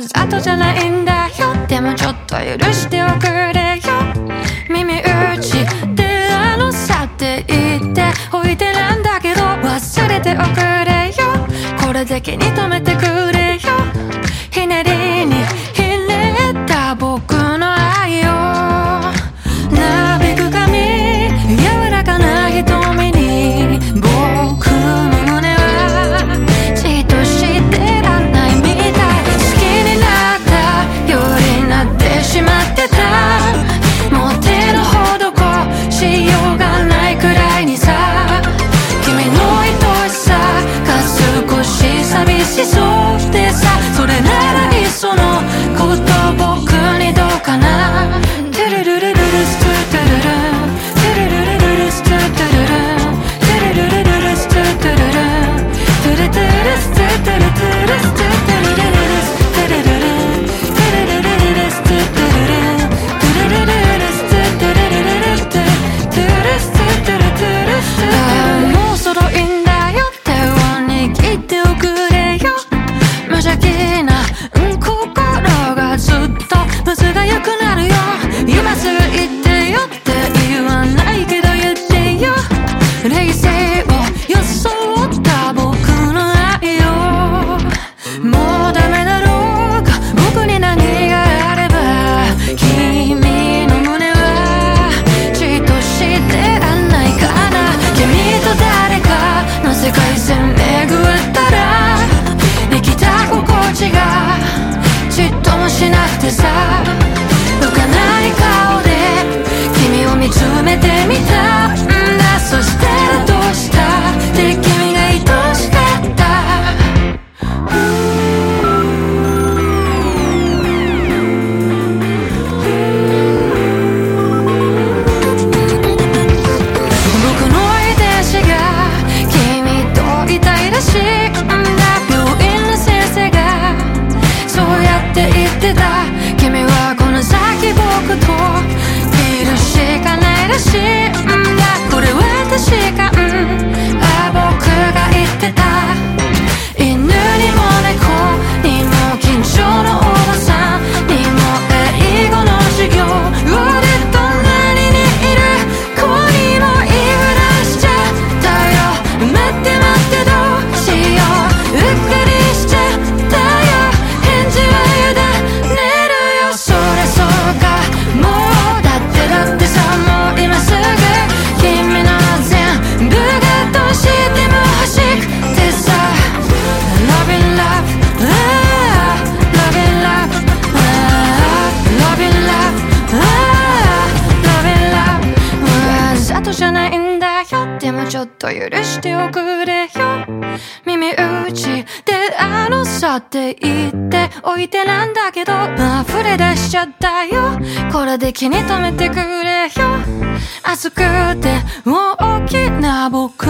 わじゃないんだよ。でもちょっと許しておくれよ。耳打ちであのさって言っておいてなんだけど。忘れておくれよ。これで気に留めてブスが良くなるよ。今すぐ行ってよって言わないけど言ってよ。冷静を装った僕もしなくてさでもちょっと許しておくれよ。耳打ちであのさって言っておいてなんだけど。溢れ出しちゃったよ。これで気に留めてくれよ。熱くて大きな僕